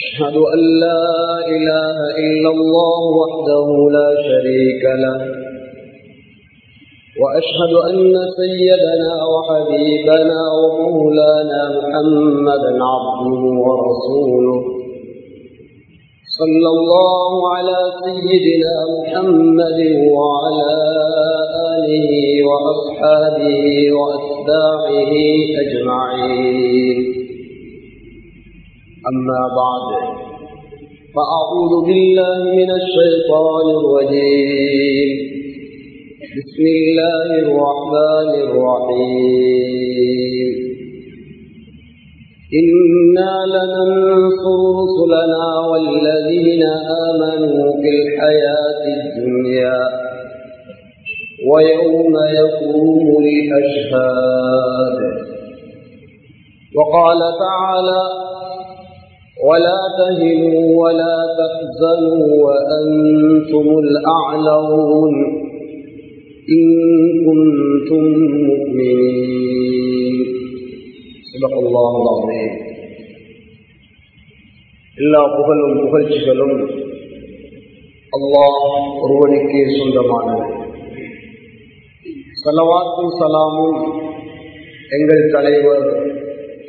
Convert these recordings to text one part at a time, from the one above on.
أشهد أن لا إله إلا الله وحده لا شريك له وأشهد أن سيدنا وحبيبنا ومولانا محمدا عبده ورسوله. صلى الله على سيدنا محمد وعلى آله وأصحابه وأتباعه أجمعين. أما بعد فأعوذ بالله من الشيطان الرجيم. بسم الله الرحمن الرحيم. إنا لننصر رسلنا والذين آمنوا في الحياة الدنيا ويوم يقوم الأشهاد. وقال تعالى ولا تهنوا ولا تحزنوا وأنتم الأعلون إن كنتم مؤمنين صدق الله العظيم எல்லா புகழும் புகழ்ச்சிகளும் அல்லாஹ் ஒருவனுக்கே சொந்தமானது சலவாத்தும் சலாமும் எங்கள் தலைவர்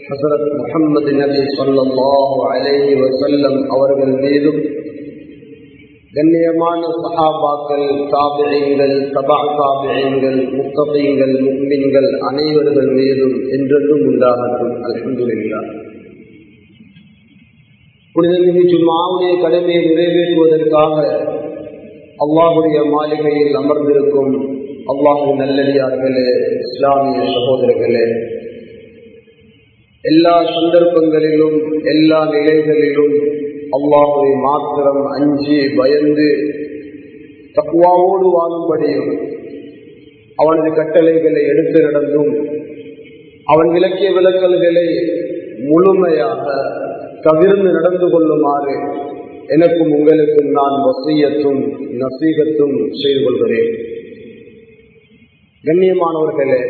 ஹசரத் முகமது நபி சொல்லாஹு அலேஹி வசல்லம் அவர்கள் மீதும் கண்ணியமான சஹாபாக்கள் தாபியங்கள் தபா தாபியங்கள் முத்தபைங்கள் முக்மின்கள் அனைவர்கள் மீதும் என்றென்றும் உண்டாகட்டும். அலமதுல்லா புனிதமிகு சும்மாவுடைய கடமையை நிறைவேற்றுவதற்காக அல்லாஹுடைய மாளிகையில் அமர்ந்திருக்கும் அல்லாஹு நல்லடியார்களே இஸ்லாமிய சகோதரர்களே எல்லா சந்தர்ப்பங்களிலும் எல்லா நிலைகளிலும் அல்லாஹுவை மாத்திரம் அஞ்சி பயந்து தக்குவாவோடு வாழும்படியும் அவனது கட்டளைகளை எடுத்து நடந்தும் அவன் விளக்கிய விளக்கல்களை முழுமையாக தவிர்ந்து நடந்து கொள்ளுமாறு எனக்கும் உங்களுக்கும் நான் வசியத்தும் நசீகத்தும் செய்து கொள்கிறேன். கண்ணியமானவர்களே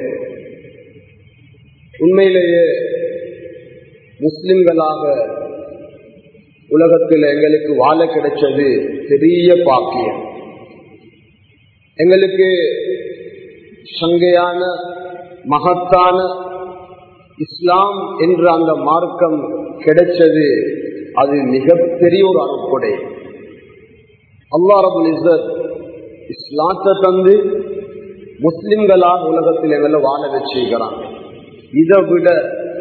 உண்மையிலேயே முஸ்லிம்களாக உலகத்தில் எங்களுக்கு வாழ கிடைச்சது பெரிய பாக்கியம். எங்களுக்கு சங்கையான மகத்தான இஸ்லாம் என்ற அந்த மார்க்கம் கிடைச்சது அது மிகப்பெரிய ஒரு அறுப்புடை அல்லாரபுல் இசத் இஸ்லாத்தை தந்து முஸ்லிம்களாக உலகத்தில் எங்களை வாழ வச்சிருக்கிறாங்க இதை விட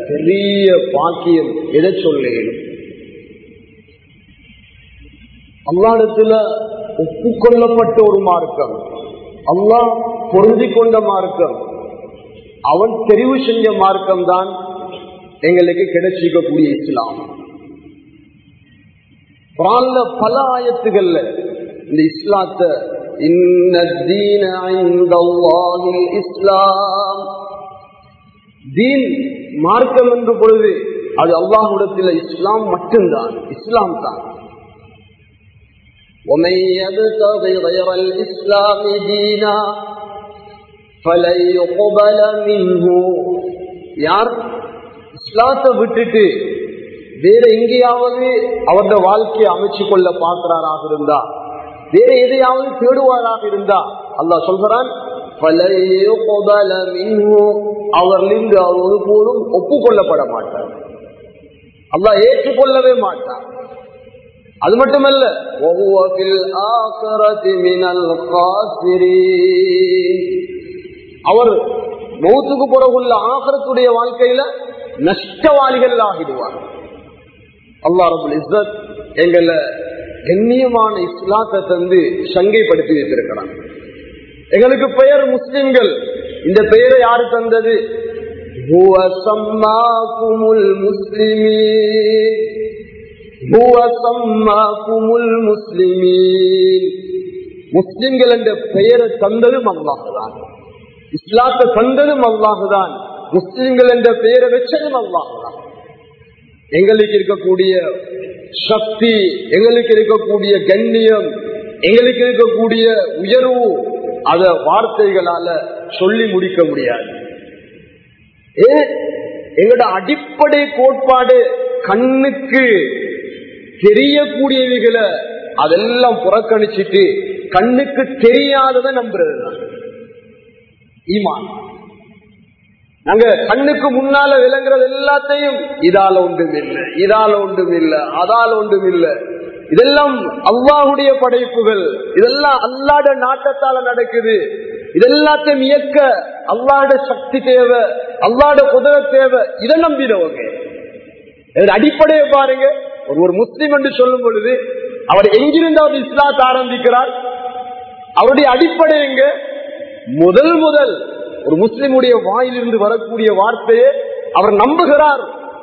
பெரிய பாக்கியம் எதை சொல்லேன் அல்லாடத்துல ஒப்புக்கொள்ளப்பட்ட ஒரு மார்க்கம். அல்லா பொருந்தி கொண்ட மார்க்கம். அவன் தெரிவு செஞ்ச மார்க்கம் தான் எங்களுக்கு கிடைச்சிக்கக்கூடிய இஸ்லாம். பல ஆயத்துகள்ல இந்த இஸ்லாத்தை இஸ்லாம் தீன் மார்க்கம் என்று பொழுது அது அல்லாஹுடத்தில் இஸ்லாம் மட்டும்தான் இஸ்லாம் தான் ومن يبتغي غير الإسلام دينا فلن يقبل منه யார் இஸ்லாத்தை விட்டுட்டு வேற எங்கேயாவது அவருடைய வாழ்க்கையை அமைச்சு கொள்ள பார்க்கிறாராக இருந்தா வேற எதையாவது தேடுவாராக இருந்தா அல்லா சொல்கிறான் அவர்லிருந்து அவர் ஒருபோதும் ஒப்புக்கொள்ளப்பட மாட்டார் அல்லா ஏற்றுக்கொள்ளவே மாட்டார். அது மட்டுமல்ல அவர் மௌத்துக்கு பிறகுள்ள ஆகரத்துடைய வாழ்க்கையில நஷ்டவாளிகள் ஆகிடுவார். அல்லா ரபுல் இஸ்ஸத் எங்களை கண்ணியமான இஸ்லாத்தை தந்து சங்கைப்படுத்தி வைத்திருக்கிறாங்க எங்களுக்கு பெயர் முஸ்லிம்கள். இந்த பெயரை யாரு தந்தது? முஸ்லிம்கள் என்ற பெயரை தந்ததும் அல்லாஹுதான். இஸ்லாத்தை தந்ததும் அல்லாஹுதான். முஸ்லிம்கள் என்ற பெயரை வச்சதும் அல்லாஹுதான். எங்களுக்கு இருக்கக்கூடிய சக்தி எங்களுக்கு இருக்கக்கூடிய கண்ணியம் எங்களுக்கு இருக்கக்கூடிய உயர்வு அத வார்த்தைகளால சொல்லி முடிக்க முடியாது. ஏ? எங்களோட அடிப்படை கோட்பாடு கண்ணுக்கு தெரியக்கூடியவைகளை அதெல்லாம் புறக்கணிச்சிட்டு கண்ணுக்கு தெரியாததை நம்புறது தான் ஈமான். நாங்க கண்ணுக்கு முன்னால விளங்குறது எல்லாத்தையும் இதால ஒன்றும் இல்லை இதால ஒன்றும் இல்லை அதால ஒன்றும் இல்லை இதெல்லாம் அவ்வாவுடைய படைப்புகள். இதெல்லாம் அல்லாட நாட்டத்தால நடக்குது. இதெல்லாத்தையும் இயக்க அல்லாட சக்தி தேவை அல்லாட குதிரை தேவை. இதை நம்பினவங்க அடிப்படையை பாருங்க. ஒரு ஒரு முஸ்லீம் என்று சொல்லும் பொழுது அவர் எங்கிருந்து அவர் இஸ்லாத்த ஆரம்பிக்கிறார்? அவருடைய அடிப்படை எங்க? முதல் முதல் ஒரு முஸ்லிமுடைய வாயிலிருந்து வரக்கூடிய வார்த்தையை அவர் நம்புகிறார்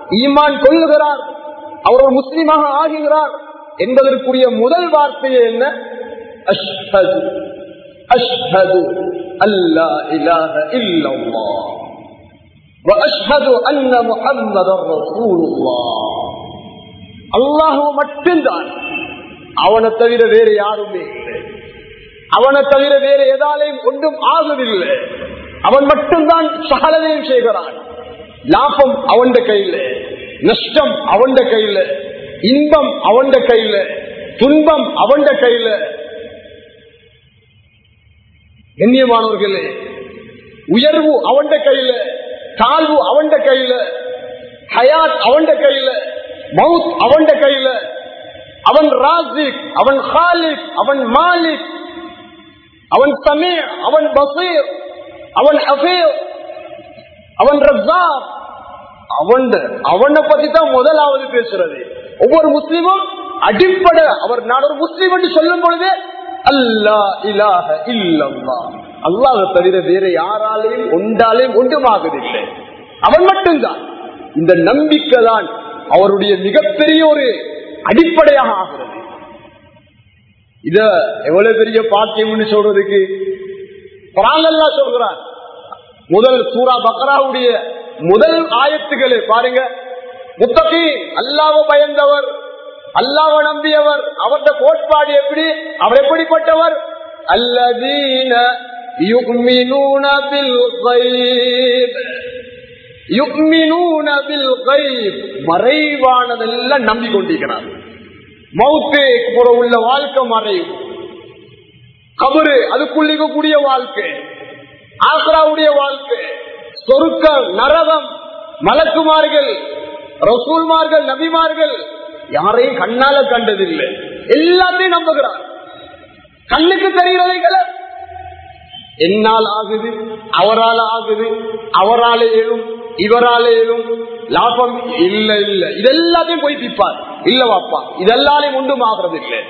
ஈமான் கொள்ளுகிறார். அவர் ஒரு முஸ்லீமாக ஆகுகிறார். என்பதற்குரிய முதல் வார்த்தையே என்ன அஷ்ஹது அஷ்ஹது அல்லா இலாஹ இல்லல்லாஹ் واشهد ان محمدا رسول الله அல்லாஹ் மட்டும்தான் அவனை தவிர வேற யாருமே இல்லை அவனை தவிர வேற எதாலையும் ஒன்றும் ஆகுதில்லை அவன் மட்டும்தான் சகலதையும் செய்கிறான் லாபம் அவன் கையில நஷ்டம் அவன் கையில இன்பம் அவன் கையில துன்பம் அவன் கையில. கண்ணியமானவர்களே உயர்வு அவன் கையில தாழ்வு அவன் கையில ஹயாத் அவன் கையில மவுத் அவன் கையில. அவன் ராசிக் அவன் ஹாலிக் அவன் மாலிக். அவன் சமீர் அவன் பசீர் அவன் அஃபீர் அவன் ரஸாக். அவன் அவனை பத்தி தான் முதலாவது பேசுறது. ஒவ்வொரு முஸ்லீமும் அடிப்படை அவர் நான் ஒரு முஸ்லீம் என்று சொல்லும் பொழுது அல்லா இலாக இல்லம்மா அல்லாஹ தவிர வேற யாராலையும் ஒன்றாலையும் ஒன்றுமாகவில்லை. அவன் மட்டும்தான். இந்த நம்பிக்கை தான் அவருடைய மிகப்பெரிய ஒரு அடிப்படையாக ஆகிறது. இத எவ்வளவு பெரிய பாக்கியம்னு சொல்றதுக்கு பராங்கல்லா சொல்கிறார் முதல் சூரா பக்ராவுடைய முதல் ஆயத்துக்களை பாருங்க. முத்தகி அல்லாவ பயந்தவர் அல்லாவ நம்பியவர் அவருடைய கோட்பாடு எப்படி அவர் எப்படிப்பட்டவர் அல்லதீன يؤمنون بالغيب يؤمنون بالغيب மறைவானதெல்லாம் நம்பிக்கொண்டிருக்கிறார் மௌத்தே புற உள்ள வாழ்க்கை மறைவு கபரு அதுக்குள்ளிக்கக்கூடிய வாழ்க்கை ஆக்ராவுடைய வாழ்க்கை சொருக்கம் நரகம் மலக்குமார்கள் ரசூல்மார்கள் நபிமார்கள் யாரையும் கண்ணால கண்டதில்லை. எல்லாத்தையும் நம்புகிறார். கண்ணுக்கு தெரிகிறதைகளை என்னால் ஆகுது அவரால் ஆகுது அவரால் எழும் இவரால் எழும். லாபம் இல்ல இல்ல. இதெல்லாத்தையும் போய் திப்பார் இல்ல வாப்பா இதெல்லாலையும் ஒன்றும் ஆகிறது இல்லை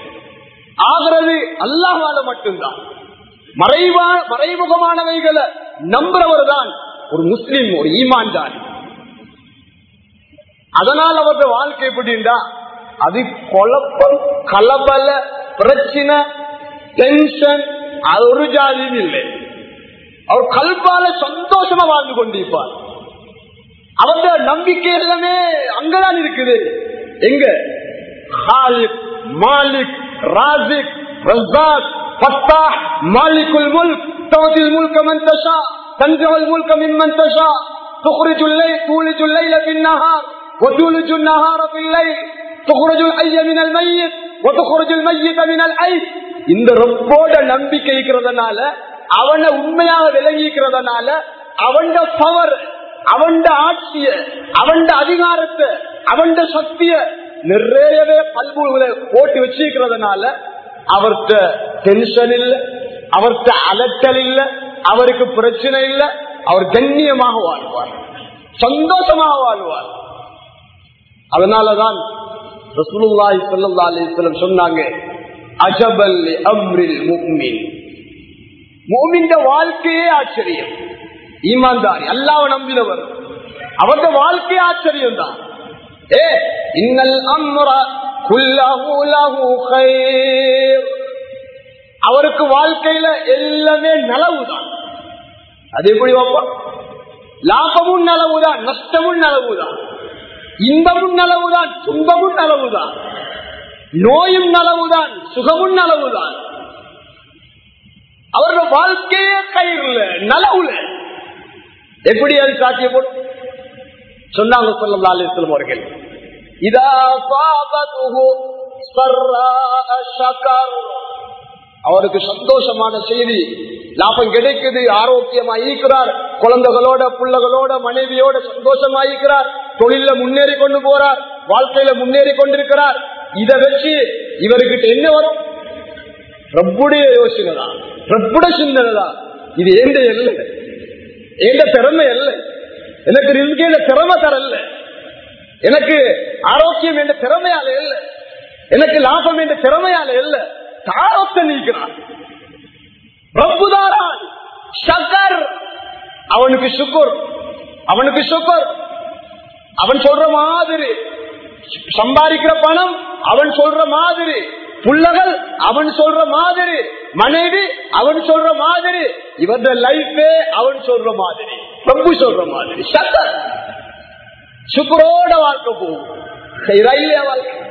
ஆகிறது அல்லாஹால மட்டும்தான். மறைவா மறைமுகமானவைகளை நம்புறவர் தான் ஒரு முஸ்லீம் ஒரு ஈமான் தான் அதனால் அவருடைய வாழ்க்கை எப்படின்றா அது குழப்பம் கலபல பிரச்சனை டென்ஷன் அது ஒரு ஜாதியும் இல்லை. அவர் கல்பால சந்தோஷமா வாழ்ந்து கொண்டிருப்பார். அவருடைய நம்பிக்கை எல்லாமே அங்கதான் இருக்குது. எங்க? ஹாலிக் மாலிக் ராசிக் ரசாக் பத்தா மாலிகுல் முல்க் தௌதில் முல்க மன் தஷா தன்ஜுல் முல்க மின் மன் தஷா துக்ரிஜுல் லைல் நஹார். وتولج النهار في الليل تخرج الحي من الميت وتخرج الميت من الحي இந்த ரொப்போட நம்பிக்கை இருக்கிறதுனால அவனை உண்மையாக விளங்கிக்கிறதுனால அவன் பவர் அவன் ஆட்சிய அவன் அதிகாரத்தை அவன் சக்திய நிறையவே பல்புகளை போட்டு வச்சிருக்கிறதுனால அவர்கிட்ட டென்ஷன் இல்ல அவர்கிட்ட அலட்டல் இல்ல அவருக்கு பிரச்சனை இல்ல அவர் கண்ணியமாக வாழ்வார் சந்தோஷமாக வாழ்வார் அதனாலதான் ரசூலுல்லாஹி ஸல்லல்லாஹு அலைஹி வஸல்லம் சொன்னாங்க அஜபல் அம்ரில் முஃமின். மூமின்ட வாழ்க்கையே ஆச்சரியம். ஈமான்தாரி அல்லாஹ்வை நம்பினவர். அவருடைய வாழ்க்கையே ஆச்சரியம் தான். ஏ இன்னல் அம்ர குல்லஹு லஹு கைர். அவருக்கு வாழ்க்கையில எல்லாமே நலவுதான். அது எப்படி வாப்பா லாபமும் நலவுதான் நஷ்டமும் நலவுதான். இன்பமும் நலவுதான் துன்பமும் நலவுதான். நோயும் நலவுதான் சுகமும் நலவுதான். அவரோட வாழ்க்கையே கயிறுல நலவுல. எப்படி அது சாத்தியப்படும்? சொன்னாங்க சொல்லா அலிஸ்லம் அவர்கள். இதா அவருக்கு சந்தோஷமான செய்தி. லாபம் கிடைக்குது ஆரோக்கியமா இருக்கிறார். குழந்தைகளோட பிள்ளைகளோட மனைவியோட சந்தோஷமா இருக்கிறார். தொழில முன்னேறி கொண்டு போறார் வாழ்க்கையில முன்னேறி கொண்டிருக்கிறார். இதை வச்சு இவர்கிட்ட என்ன வரும்? ரப்புடைய யோசனை தான். ரப்புட சிந்தனை தான். இது எந்த எல்லை? எந்த திறமை அல்ல எனக்கு ரிஸ்கேல திறமை தரல எனக்கு ஆரோக்கியம் என்ற திறமையால இல்ல எனக்கு லாபம் என்ற திறமையால இல்ல தாரத்தை நீக்கிறான் ரப்புதாரான் சக்கர் அவனுக்கு சுக்குர். அவனுக்கு சுக்குர். அவன் சொல்ற மாதிரி. சம்பாதிக்கிற பணம் அவன் சொல்ற மாதிரி. புள்ளகள் அவன் சொல்ற மாதிரி. மனைவி அவன் சொல்ற மாதிரி. இவர லைஃபே அவன் சொல்ற மாதிரி. ரொம்ப சொல்ற மாதிரி. சத்தர் சுக்கரோட வாழ்க்கை போகும். ரயிலே வாழ்க்கை.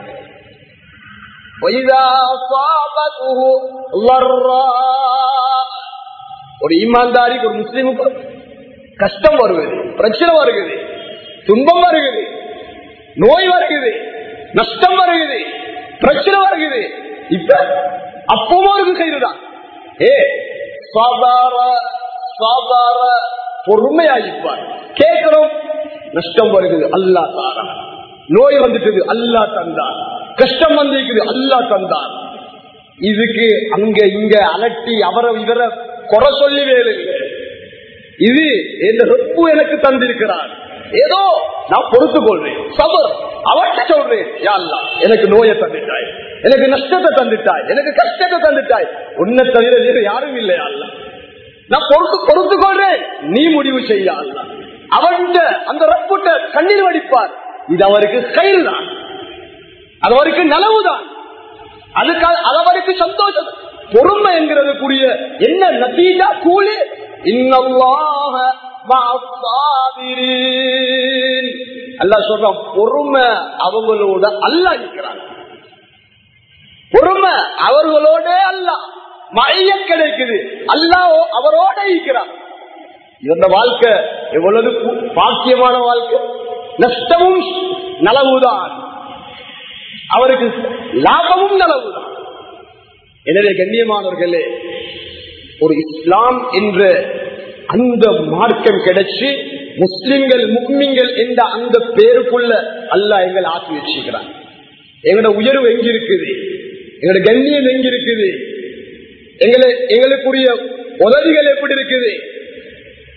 ஒரு ஈமான்தாரிக்கு ஒரு முஸ்லீமுக்கு கஷ்டம் வருவது பிரச்சனை வருகிறது. துன்பம் வருகிறது நோய் வருகிறது நஷ்டம் வருகிறது பிரச்சனை வருகிறது இப்ப அப்பவும் இருக்கு கைதுதான் ஏ சாதார சாதார பொறுமையாகிப்பார். கேட்கிறோம் நஷ்டம் வருகிறது அல்லா தாரா. நோய் வந்துட்டது அல்லா தந்தார். கஷ்டம் வந்திருக்குது அல்லா தந்தார். இதுக்கு அங்க இங்க அலட்டி அவரை இவரை குறை சொல்லி வேலை இல்லை. இது என் ரொப்பு எனக்கு தந்திருக்கிறார். ஏதோ நான் பொறுத்துக் கொள்றேன் சபர் அவர்கிட்ட சொல்றேன் யா எனக்கு நோயை தந்துட்டாய் எனக்கு நஷ்டத்தை தந்துட்டாய் எனக்கு கஷ்டத்தை தந்துட்டாய். உன்னை தவிர வேறு யாரும் இல்லையா அல்ல நான் பொறுத்து பொறுத்து கொள்றேன் நீ முடிவு செய்ய அல்ல அவன்கிட்ட அந்த ரப்புட்ட கண்ணீர் வடிப்பார். இது அவருக்கு கயிறு தான் அது அவருக்கு நலவுதான். அதுக்காக அது அவருக்கு சந்தோஷம். பொறுமை என்கிறதுக்குரிய என்ன நதீஜா கூலி? இன்னல்லாஹ மஅஸ்ஸாபிரீன். அல்லாஹ் சொல்றான் பொறுமை அவங்களோட அல்லாஹ் இருக்கிறான் பொறுமை அவர்களோட அல்ல மையம் கிடைக்குது. அல்லாஹ் அவரோட இருக்கிறான் இந்த வாழ்க்கை எவ்வளவு பாக்கியமான வாழ்க்கை? நஷ்டமும் நலவுதான். அவருக்கு லாபமும் நலவுதான். எனவே கண்ணியமானவர்களே ஒரு இஸ்லாம் என்ற அந்த மார்க்கம் கிடைச்சு முஸ்லிம்கள் முக்மிங்கள் என்ற அந்த பேருக்குள்ள அல்லா எங்களை ஆக்கி வச்சிருக்கிறான். எங்களோட உயர்வு எங்க இருக்குது எங்களோட கண்ணியம் எங்க இருக்குது எங்களை எங்களுக்குரிய உதவிகள் எப்படி இருக்குது?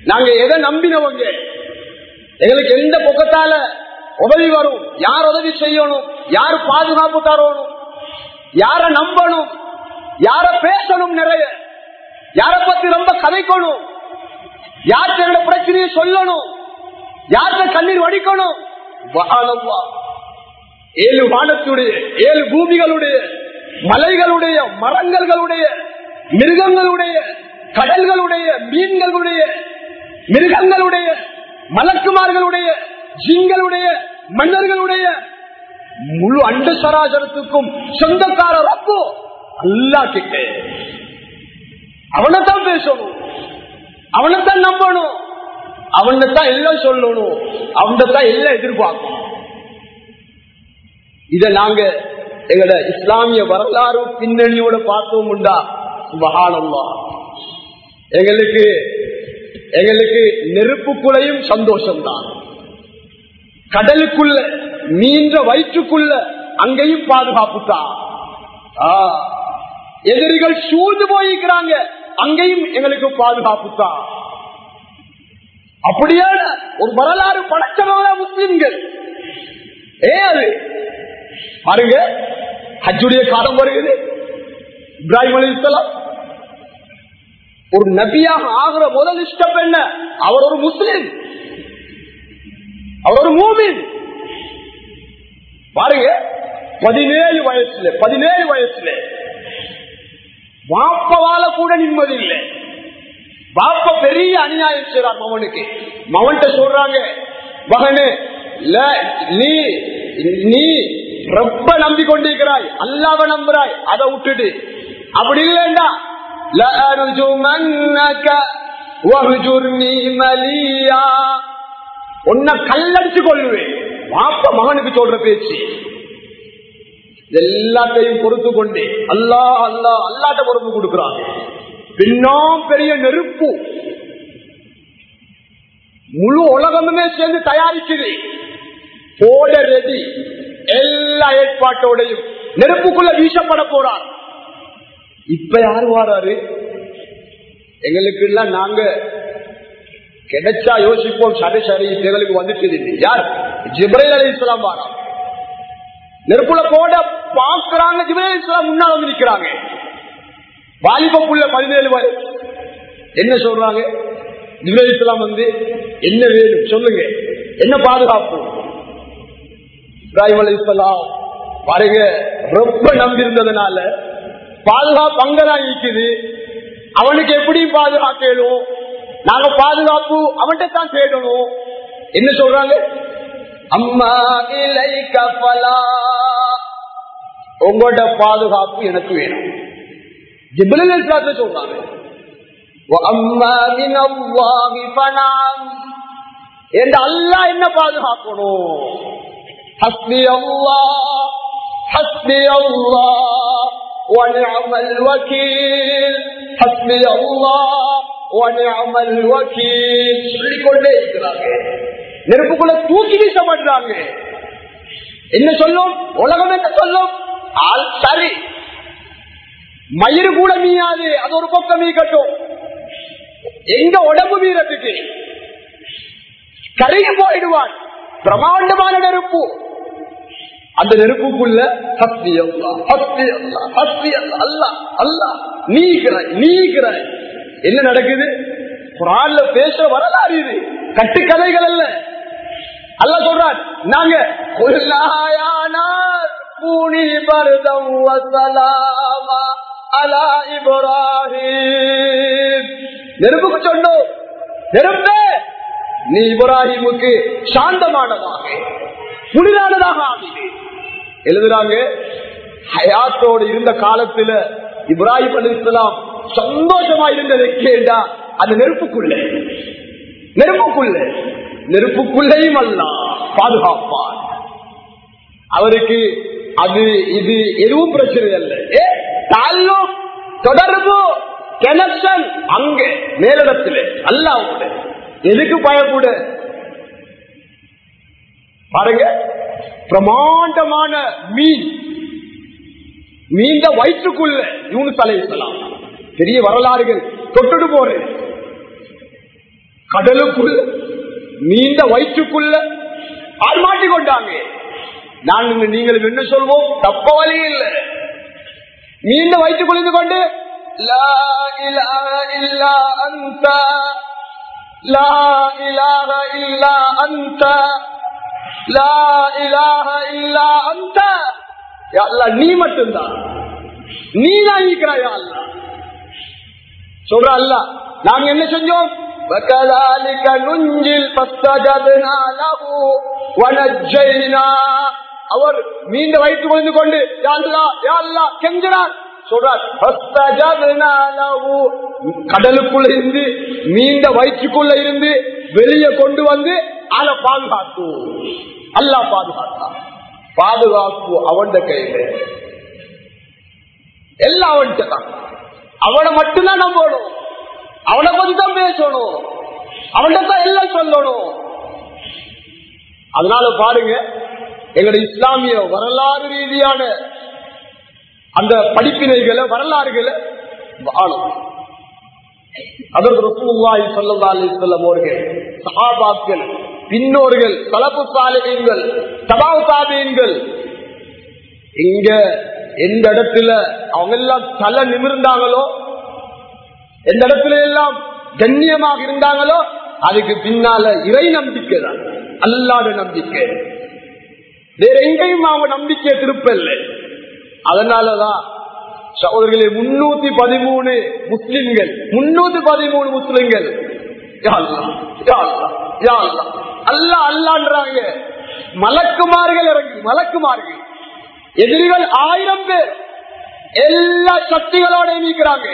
நாங்க எதை நம்பினவங்க? எங்களுக்கு எந்த பக்கத்தால உதவி வரும்? யார் உதவி செய்யணும்? யார் பாதுகாப்பு தரணும்? யார நம்பணும்? யார பேசணும் நிறைய? யார பத்தி ரொம்ப கதைக்கணும்? யார்கிட்ட எங்களோட பிரச்சனையை சொல்லணும்? யார்கிட்ட கண்ணீர் வடிக்கணும்? ஏழு வானத்துடைய ஏழு பூமிகளுடைய மலைகளுடைய மரங்களுடைய மிருகங்களுடைய கடல்களுடைய மீன்களுடைய மிருகங்களுடைய மலக்குமார்களுடைய ஜிங்களுடைய மன்னர்களுடைய முழு அண்ட சராசரத்துக்கும் சொந்தக்காரர் அப்போ அல்லா கிட்ட. அவனைத்தான் பேசணும். அவனைத்தான் நம்பணும். அவனைத்தான் எல்லாம் சொல்லணும். அவன்தான் எல்லாம் எதிர்பார்க்கணும். இத நாங்க எங்களோட இஸ்லாமிய வரலாறு பின்னணியோட பார்த்தோம் உண்டா? சுபஹானல்லாஹ். எங்களுக்கு எங்களுக்கு நெருப்புக்குள்ளையும் சந்தோஷம்தான். கடலுக்குள்ள நீண்ட வயிற்றுக்குள்ள அங்கேயும் பாதுகாப்பு தான் எதிரிகள் சூழ்ந்து போயிருக்கிறாங்க. அங்கேயும் எங்களுக்கு பாதுகாப்பு தான். அப்படியான ஒரு வரலாறு படைச்சவங்க முஸ்லிம்கள். ஏ அது? பாருங்க ஹஜ்ஜுடைய காலம் வருகிறது. இப்ராஹிம் அலிஸ்லாம் ஒரு நபியாக ஆகிற முதல் இஷ்டம் என்ன? அவர் ஒரு முஸ்லிம். அவர் ஒரு மூமின். பாருங்க பதினேழு வயசுல பதினேழு வயசுல வாப்பவால கூட நிம்மதி இல்லை பாப்ப பெரிய அநியாயம் செய்யறார் மவனுக்கு. மவன்கிட்ட சொல்றாங்க மகனு நீ நீ ரொம்ப நம்பி கொண்டிருக்கிறாய் அல்லாவ நம்புறாய். அதை விட்டுடு. அப்படி இல்லைண்டா. உன்னை கல்லடிச்சு கொள்ளுவேன் பாப்ப மகனுக்கு சொல்ற பேச்சு. எல்லாத்தையும் பொறுத்து கொண்டு அல்லா அல்லா அல்லாட்ட பொறுப்பு கொடுக்கிறாங்க பின்னும் பெரிய நெருப்பு. முழு உலகமுமே சேர்ந்து தயாரிக்குது. போட ரெடி எல்லா ஏற்பாட்டோடையும் நெருப்புக்குள்ள வீசப்பட போறார். இப்ப யாரு வாராரு? எங்களுக்கு எல்லாம் நாங்க கிடைச்சா யோசிப்போம். சரி சரி எங்களுக்கு வந்துட்டு யார்? ஜிப்ரைல் அலி இஸ்லாம் வாரா நெருப்புல போட பாக்குறாங்க ஜிப்ரைல் அலி இஸ்லாம் வந்து நிக்கிறாங்க வாலிபப்புள்ள பதினேழு வயசு என்ன சொல்றாங்க? ஜிப்ரைல் இஸ்லாம் வந்து என்ன வேணும் சொல்லுங்க. என்ன பாதுகாப்பு? இப்ராஹிம் அலி இஸ்லாம் பாருங்க ரொம்ப நம்பி இருந்ததுனால பாதுகாப்பு அங்கதான் நிற்குது அவனுக்கு எப்படி பாதுகாக்கணும் நாங்க பாதுகாப்பு அவன்கிட்ட தான் தேடணும். என்ன சொல்றாங்க? அம்மா இலை கப்பலா உங்களோட பாதுகாப்பு எனக்கு வேணும் ஜிப்ரல் இஸ்லாத்துல சொல்றாங்க وَأَمَّا مِنَ اللَّهِ فَنَعَمْ என்று அல்லாஹ் என்ன பாதுகாக்கணும் حسبي الله حسبي الله ونعم الوكيل حسبي الله ونعم الوكيل சொல்லிக்கொண்டே இருக்கிறாங்க நெருப்புக்குள்ள தூக்கி வீசப்படுறாங்க என்ன சொல்லும்? உலகம் என்ன சொல்லும்? ஆள் சரி. மயிறு கூட மீயாது. அது ஒரு பக்கம் மீக்கட்டும். எங்க உடம்பு மீறத்துக்கு? கருகி போயிடுவான். பிரமாண்டமான நெருப்பு. அந்த நெருப்புக்குள்ள ஹஸ்தி அல்லா ஹஸ்தி அல்லா ஹஸ்தி அல்லா அல்லா அல்லா நீக்கிறாய் நீக்கிறாய் என்ன நடக்குது? குரான்ல பேச வரலாறு இது. கட்டுக்கதைகள் அல்ல. அல்ல சொல்றார் நாங்க குல்லாயானார் பரதம் வசலாமா அலா இப்ராஹிம். நெருப்புக்கு சொன்னோம் நெருப்பே நீ இப்ராஹிமுக்கு சாந்தமானதாக புனிதானதாக ஆகிடு எழுதுறாங்க ஹயாத்தோடு இருந்த காலத்துல இப்ராஹிம் அலிஸ்லாம் சந்தோஷமா இருந்ததை கேட்டா அந்த நெருப்புக்குள்ள நெருப்புக்குள்ள நெருப்புக்குள்ளேயும் அல்ல பாதுகாப்பார் அவருக்கு அது இது எதுவும் பிரச்சனை அல்ல ஏ தாழ்லோ தொடர்பு கனெக்ஷன் அங்க மேலிடத்தில் அல்ல எதுக்கு பயக்கூட பாருங்க பிரமாண்டமான மீன். மீண்ட வயிற்றுக்குள்ள யூனு தலைக்கலாம் பெரிய வரலாறுகள் தொட்டுட்டு போறேன். கடலுக்குள்ள நீண்ட வயிற்றுக்குள்ள ஆள் மாட்டிக்கொண்டாங்க. நான் நீங்கள் என்ன சொல்வோம்? தப்ப வழி இல்லை. நீண்ட வயிற்று குளிந்து கொண்டு லா இல்லா லா இல்லா லா இல்லா யா நீ மட்டும்தான். நீ தான் இருக்கிறாயா அல்ல. சொல்ற அல்ல நாங்க என்ன செஞ்சோம்? وَكَذَلِكَ نُنْجِي فَاسْتَجَبْنَا لَهُ وَنَجَّيْنَا அவர் மீண்டு வைத்துக் கொண்டு கொண்டு யா அல்லாஹ், யா அல்லாஹ் கெஞ்சினார் சொல்றார் فَاسْتَجَبْنَا لَهُ கடலுக்குள்ள இருந்து மீண்ட வயிற்றுக்குள்ள இருந்து வெளியே கொண்டு வந்து அதை பாதுகாத்து அல்லாஹ் பாதுகாத்தான் பாதுகாப்பு அவன் கையில எல்லாம் அவன்கிட்ட தான் அவனை மட்டும்தான் நம்பணும் அவனை பத்தி தான் பேசணும். அவன்கிட்ட தான் எல்லாம் சொல்லணும். அதனால பாருங்க எங்களுடைய இஸ்லாமிய வரலாறு ரீதியான அந்த படிப்பினைகளை வரலாறுகளை வாழும் அதற்கு ரசூலுல்லாஹி ஸல்லல்லாஹு அலைஹி அவர்கள் சஹாபாக்கள் பின்னோர்கள் தலப்பு சாலிகள் தபாவு தாபீன்கள் இங்க எந்த இடத்துல அவங்க எல்லாம் தலை நிமிர்ந்தாங்களோ எந்த இடத்துல எல்லாம் கண்ணியமாக இருந்தாங்களோ அதுக்கு பின்னால இறை நம்பிக்கை தான். அல்லாத நம்பிக்கை. வேற எங்கேயும் அவங்க நம்பிக்கையை திருப்பல்ல அதனாலதான் சகோதரர்களே முன்னூத்தி பதிமூணு முஸ்லிம்கள் முன்னூத்தி பதிமூணு முஸ்லிம்கள். யா அல்லாஹ், அல்லான்றாங்க. மலக்குமார்கள் இறங்கி மலக்குமார்கள். எதிரிகள் ஆயிரம் பேர். எல்லா சக்திகளோட நீக்கிறாங்க.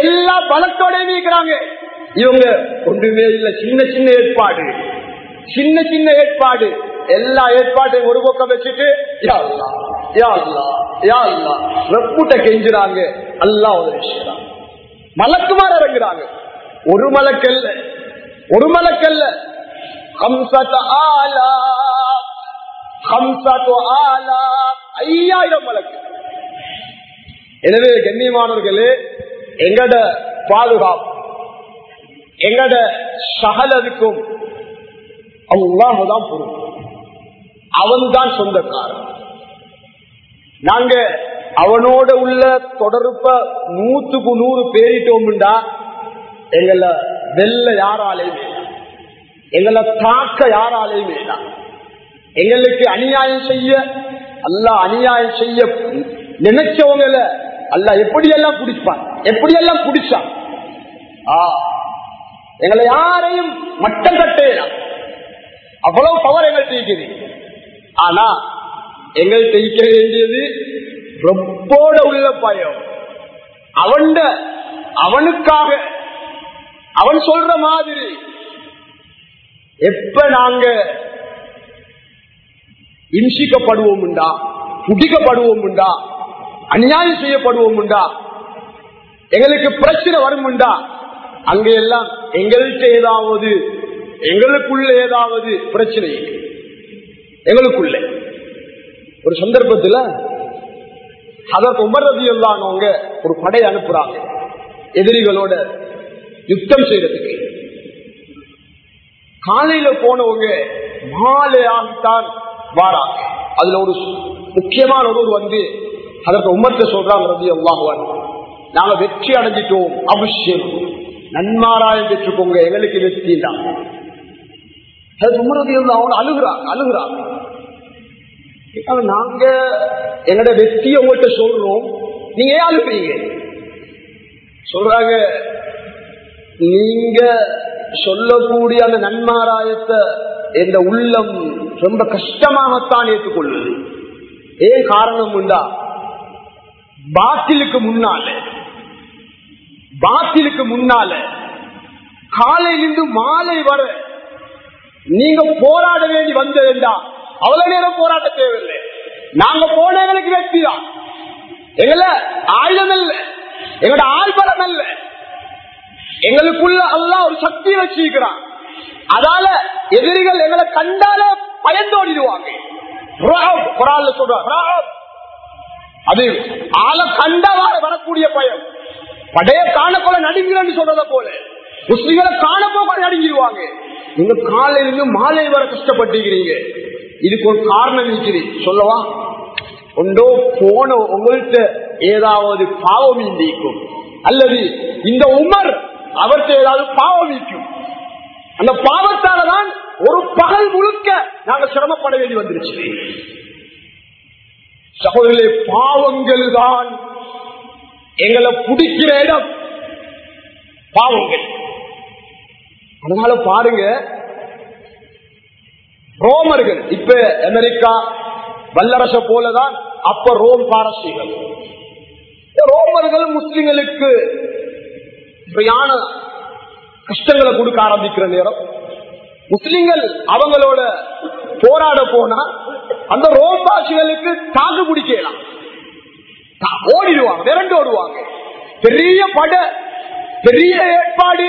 எல்லா பலத்தோடய நீக்கிறாங்க இவங்க ஒன்றுமே இல்ல. சின்ன சின்ன ஏற்பாடு. சின்ன சின்ன ஏற்பாடு. எல்லா ஏற்பாட்டையும் ஒரு பக்கம் வச்சுட்டு யா அல்லாஹ், யா அல்லாஹ், கெஞ்சுறாங்க. அல்லாஹ் ஒரு விஷயம் மலக்குமார் இறங்குறாங்க. ஒரு மலக்கல்ல. ஒரு மலக்கல்ல. ஐயாயிரம் மலக்கு எனவே கண்ணியமானவர்களே எங்கட பாதுகாப்பு எங்கட சகலருக்கும் அல்லாஹுதான் பொறுப்பு. அவன்தான் சொந்தக்காரன். நாங்க அவனோட உள்ள தொடர்ப நூத்துக்கு நூறு பேரிட்டோம்டா எங்களை வெல்ல யாராலையுமே எங்களை தாக்க யாராலையுமே வேண்டாம் எங்களுக்கு அநியாயம் செய்ய அல்ல அநியாயம் செய்ய நினைச்சவங்கள அல்ல எப்படியெல்லாம் பிடிப்பான்? எப்படியெல்லாம் பிடிச்சான்? எங்களை யாரையும் மட்டம் கட்டேலாம் அவ்வளவு பவர் எங்கள்கிட்ட இருக்குது ஆனா எங்கள் இருக்க வேண்டியது ரொப்போட உள்ள பயம். அவன் அவனுக்காக அவன் சொல்ற மாதிரி. எப்ப நாங்க இம்சிக்கப்படுவோம்டா புடிக்கப்படுவோம்டா அநியாயம் செய்யப்படுவோம் உண்டா? எங்களுக்கு பிரச்சனை வரும் உண்டா? அங்கே எல்லாம் எங்கள்கிட்ட ஏதாவது எங்களுக்குள்ள ஏதாவது பிரச்சனை எங்களுக்குள்ள. ஒரு சந்தர்ப்பத்துல அதற்கு உமர்றது இல்லாதவங்க ஒரு படை அனுப்புறாங்க. எதிரிகளோட யுத்தம் செய்யறதுக்கு. காலையில போனவங்க மாலையாகத்தான் வாராங்க. அதுல ஒரு முக்கியமான ஒரு வந்து அதற்கு உமர்த்த சொல்றாங்க ரவி அல்லாஹுவான் நாங்க வெற்றி அடைஞ்சிட்டோம் அவசியம் நன்மாராயம் பெற்றுக்கோங்க எங்களுக்கு வெற்றி தான் உமரதி அவங்க அழுகுறாங்க அழுகுறாங்க. நாங்க என்னோட வெற்றியை உங்கள்கிட்ட சொல்றோம் நீங்க ஏன் அழுப்பீங்க சொல்றாங்க நீங்க சொல்லக்கூடிய அந்த நன்மாராயத்தை இந்த உள்ளம் ரொம்ப கஷ்டமாகத்தான் ஏற்றுக்கொள்ளுது. ஏன் காரணம் உண்டா? பாத்திலுக்கு முன்னால பாத்திலுக்கு முன்னால காலையிலிருந்து மாலை வர நீங்க போராட வேண்டி வந்த வேண்டாம் அவ்வளவு நேரம் போராட்ட தேவையில்லை. நாங்க போன எங்களுக்கு வெற்றி தான். எங்களை ஆயுதம் அல்ல. எங்களோட ஆழ்பலம் அல்ல. எங்களுக்குள்ள எல்லாம் ஒரு சக்தி வச்சிருக்கிறான். அதால எதிரிகள் எங்களை கண்டால பயந்தோடிடுவாங்க. சொல்றாங்க சொல்றான் அது ஆளை கண்டவாறு வரக்கூடிய பயம். படைய காணப்போல நடுங்கிறன்னு சொல்றத போல. முஸ்லிம்களை காணப்போல நடுங்கிடுவாங்க. நீங்க காலையிலிருந்து மாலை வர கஷ்டப்பட்டுக்கிறீங்க. இதுக்கு ஒரு காரணம் இருக்குது. சொல்லவா? ஒன்றோ போன உங்கள்கிட்ட ஏதாவது பாவம் நீக்கும். அல்லது இந்த உமர் அவர்கிட்ட ஏதாவது பாவம் நீக்கும். அந்த பாவத்தாலதான் ஒரு பகல் முழுக்க நாங்க சிரமப்பட வேண்டி வந்துருச்சு. சகோதரர்களே பாவங்கள் தான் எங்களை பிடிக்கிற இடம். பாவங்கள். அதனால பாருங்க ரோமர்கள் இப்ப அமெரிக்கா வல்லரச போலதான் அப்ப ரோம் பாரசீகம். ரோமர்கள் முஸ்லிம்களுக்கு யான கஷ்டங்களை கொடுக்க ஆரம்பிக்கிற நேரம். முஸ்லிம்கள் அவங்களோட போராட போனா அந்த ரோபாசிகளுக்கு தாக்கு பிடிக்கலாம் ஓடிடுவாங்க விரண்டு ஓடுவாங்க. பெரிய பட பெரிய ஏற்பாடு.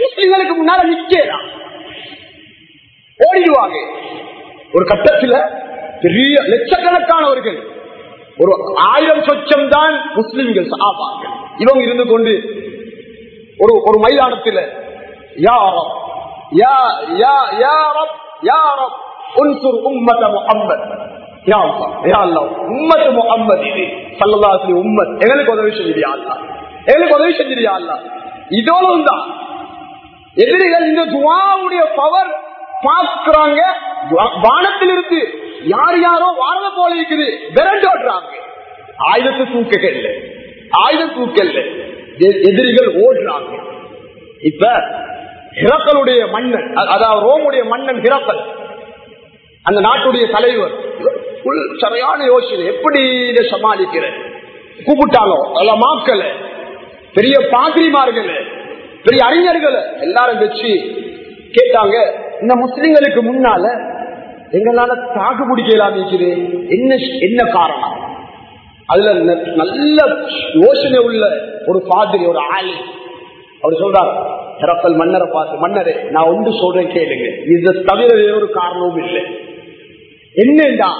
முஸ்லிம்களுக்கு முன்னால நிக்கலாம் ஓடிடுவாங்க. ஒரு கட்டத்தில் பெரிய லட்சக்கணக்கானவர்கள் ஒரு ஆயிரம் சொச்சம் தான் முஸ்லிம்கள் சாப்பாங்க இவங்க இருந்து கொண்டு ஒரு ஒரு மைதானத்தில் யாரம் யா யா யாரம் யாரம் உன்சுர் உம்மத முஹம்மத் யா அல்லாஹ், யா அல்லாஹ், இது ஸல்லல்லாஹு அலைஹி உம்மத் எங்களுக்கு உதவி செஞ்சிரியா அல்லாஹ் எங்களுக்கு உதவி செஞ்சிரியா அல்லாஹ் இதோடும் தான் எதிரிகள் இந்த துவாவுடைய பவர் பார்க்கிறாங்க வா- வானத்திலிருந்து யார் யாரோ வாரத போல இருக்குது விரண்டு ஓடுறாங்க ஆயுதத்தை தூக்கல ஆயுதம் தூக்கல எ- எதிரிகள் ஓடுறாங்க இப்ப ஹிரக்கலுடைய மன்னன் அதாவது ரோமுடைய மன்னன் ஹிரக்கல் அந்த நாட்டுடைய தலைவர் உள் சரியான யோசனை எப்படி இதை சமாளிக்கிற கூப்பிட்டாலோ அல்ல மாக்கல பெரிய பாதிரிமார்கள் பெரிய அறிஞர்கள் எல்லாரும் வச்சு கேட்டாங்க. இந்த முஸ்லிம்களுக்கு முன்னால எங்களால தாக்கு பிடிக்கலாம் என்ன என்ன காரணம்? அதுல ந- நல்ல யோசனை உள்ள ஒரு பாதிரி ஒரு ஆளு. அவர் சொல்றார் சிறப்பல் மன்னரை பார்த்து மன்னரே நான் ஒன்று சொல்றேன் கேளுங்க. இதை தவிர வேறொரு காரணமும் இல்லை. என்னண்டா?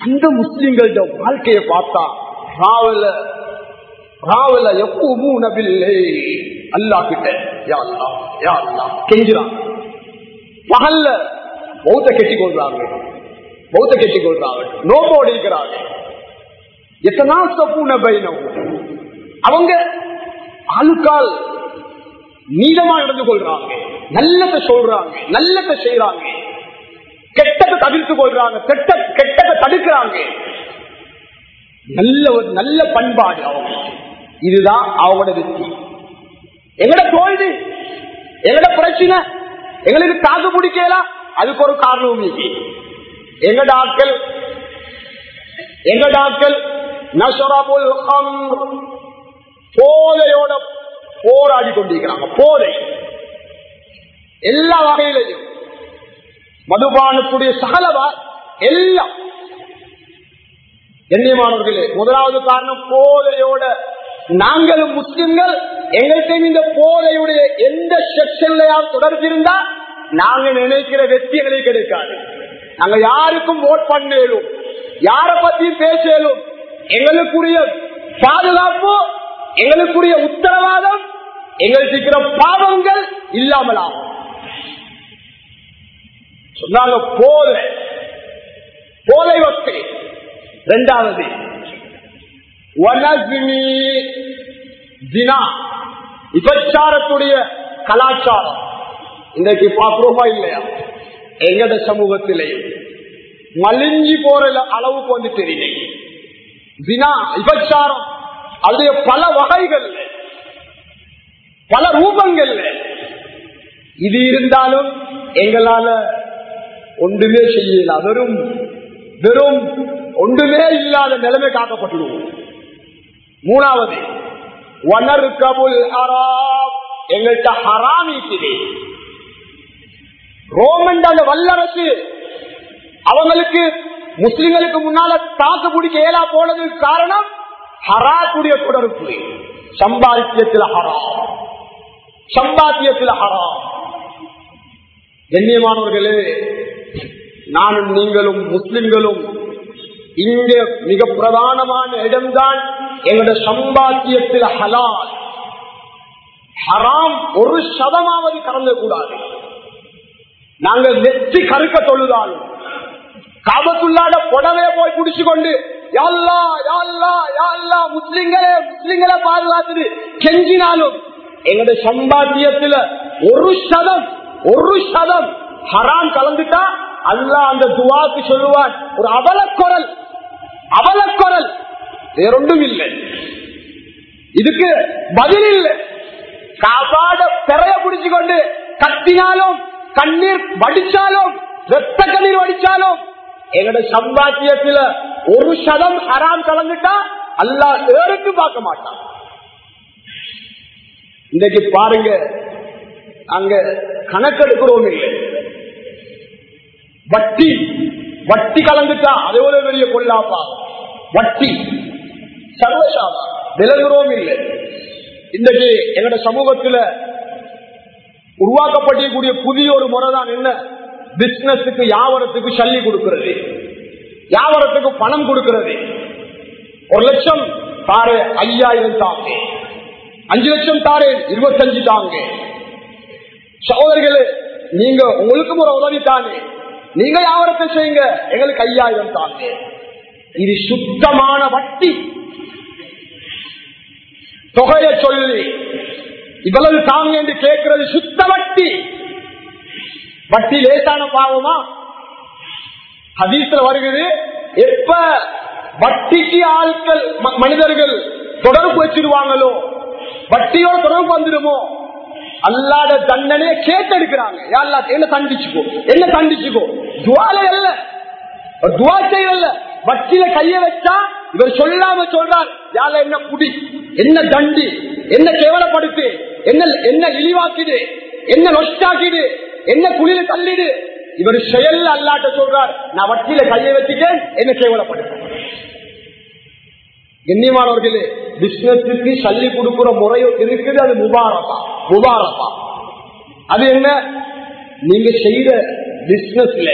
அந்த முஸ்லிம்களோட வாழ்க்கையை பார்த்தா ராவல ராவல எப்போ நபில்லை அல்லா கிட்ட யாருலாம் யாருலாம் கெஞ்சுறான் பகல்ல பௌத்த கெட்டி கொள்றாங்க பௌத்த கெட்டி கொள்றாங்க நோம்போடு இருக்கிறாங்க எத்தனா சப்பூன பைனம் அவங்க ஆளுக்கால் நீளமா நடந்து கொள்றாங்க. நல்லதை சொல்றாங்க. நல்லதை செய்யறாங்க கெட்டதை தவிர்த்து கொள்றாங்க. கெட்ட கெட்டதை தடுக்கிறாங்க. நல்ல ஒரு நல்ல பண்பாடு அவங்க. இதுதான் அவங்களோட வெற்றி. எங்கட தோல்வி? எங்கட பிரச்சனை? எங்களுக்கு தாக்கு பிடிக்கலாம் அதுக்கு ஒரு காரணம் இருக்கு எங்கட ஆட்கள் எங்கட ஆட்கள் நஷரபுல் ஹம்ர் போதையோட போராடி கொண்டிருக்கிறாங்க. போதை. எல்லா வகையிலையும். மதுபானத்துடைய சகலவா எல்லாம். எண்ணியமானவர்களே முதலாவது காரணம் போதையோட நாங்களும் முஸ்லிம்கள் எங்கள்கிட்ட இந்த போதையுடைய எந்த செக்ஷன்லையாவது தொடர்பு இருந்தா நாங்க நினைக்கிற வெற்றிகளே கிடைக்காது. நாங்க யாருக்கும் ஓட் பண்ணலும் யார பத்தியும் பேசலும் எங்களுக்குரிய பாதுகாப்பு எங்களுக்குரிய உத்தரவாதம் எங்களுக்கு பாவங்கள் இல்லாமலாகும். சொன்னாங்க போல. போலை வக்கு இரண்டாவது தினா. விபச்சாரத்துடைய கலாச்சாரம். இன்றைக்கு பாக்குறோமா இல்லையா? எங்கட சமூகத்திலே. மலிஞ்சி போற அளவுக்கு வந்து தெரியல தினா விபச்சாரம். அதுடைய பல வகைகள் பல ரூபங்கள் இது இருந்தாலும் எங்களால ஒன்றுமே செய்யல வெறும் வெறும் ஒன்றுமே இல்லாத நிலைமை காக்கப்பட்டுடுவோம் மூணாவது வனர் கபுல் ஹராம் எங்கள்கிட்ட ஹராம் இருக்குது ரோமன் அந்த வல்லரசு அவங்களுக்கு முஸ்லிம்களுக்கு முன்னால தாக்கு பிடிக்க இயலா போனதுக்கு காரணம் ஹராத்துடைய தொடர்பு சம்பாத்தியத்தில் ஹராம் சம்பாத்தியத்தில் ஹராம் கண்ணியமானவர்களே நானும் நீங்களும் முஸ்லிம்களும் இங்க மிக பிரதானமான இடம்தான் எங்களுடைய சம்பாத்தியத்தில் ஹலால். ஹராம் ஒரு சதமாவது கடந்த கூடாது. நாங்கள் நெற்றி கருக்க தொழுதாலும் காபத்துள்ளாட புடவைய போய் குடிச்சு கொண்டு யாழ்லா யாழ்லா யாழ்லா முஸ்லிம்களே முஸ்லிம்களை பாதுகாத்து கெஞ்சினாலும் எங்களுடைய சம்பாத்தியத்துல ஒரு சதம் ஒரு சதம் ஹராம் கலந்துட்டா அல்லா அந்த துவாக்கு சொல்லுவான் ஒரு அவலக்குரல். அவலக்குரல். வேறொன்றும் இல்லை. இதுக்கு பதில் இல்லை. காப்பாட பெறைய பிடிச்சு கொண்டு கத்தினாலும் கண்ணீர் வடிச்சாலும் வெத்த கண்ணீர் வடிச்சாலும் எங்களோட சம்பாத்தியத்துல ஒரு சதம் ஹராம் கலந்துட்டா அல்லா ஏறுக்கு பார்க்க மாட்டான். இன்னைக்கு பாருங்க அங்க கணக்கெடுக்கிறோம் இல்லை. வட்டி வட்டி கலந்துட்டா அதே ஒரு பெரிய கொள்ளாப்பா. வட்டி. சர்வசாபா விலகுறோம் இல்லை. இன்றைக்கு எங்களோட சமூகத்துல உருவாக்கப்பட்டிருக்கூடிய புதிய ஒரு முறைதான் என்ன? பிசினஸுக்கு வியாபாரத்துக்கு சல்லி கொடுக்கிறது. வியாபாரத்துக்கு பணம் கொடுக்கிறது. ஒரு லட்சம் தாரு ஐயாயிரம் தாங்க. அஞ்சு லட்சம் தாரு இருபத்தஞ்சு தாங்க. சகோதரிகளே நீங்க உங்களுக்கும் ஒரு உதவி தானே நீங்க யாவரத்தை செய்யுங்க. எங்களுக்கு ஐயாயிரம் தாங்க. இது சுத்தமான வட்டி. தொகையை சொல்லி இவ்வளவு தாங்க என்று கேட்கிறது சுத்த வட்டி. வட்டி லேசான பாவமா? ஹதீஸ்ல வருகிறது எப்ப வட்டிக்கு ஆட்கள் ம- மனிதர்கள் தொடர்பு வச்சிருவாங்களோ வட்டியோட தொடர்பு வந்துடுமோ? அல்லாத தண்டனையை கேட்டெடுக்கிறாங்க. என்ன தண்டிச்சுக்கோ? என்ன தண்டிச்சுக்கோ? துவாலை அல்ல. ஒரு துவா செய்யல வட்டியில கைய வச்சா இவர் சொல்லாம சொல்றார். யால என்ன குடி? என்ன தண்டி? என்ன கேவலப்படுத்து? என்ன என்ன இழிவாக்கிடு என்ன நொஷ்டாக்கிடு என்ன குளிர தள்ளிடு? இவர் செயல் அல்லாட்ட சொல்றார். நான் வட்டியில கையை வச்சுட்டேன் என்ன கேவலப்படுத்து கண்ணியமானவர்களே பிசினஸுக்கு சல்லி கொடுக்கிற முறையும் இருக்குது அது முபாரப்பா முபாரப்பா அது என்ன? நீங்க செய்யற பிசினஸ்ல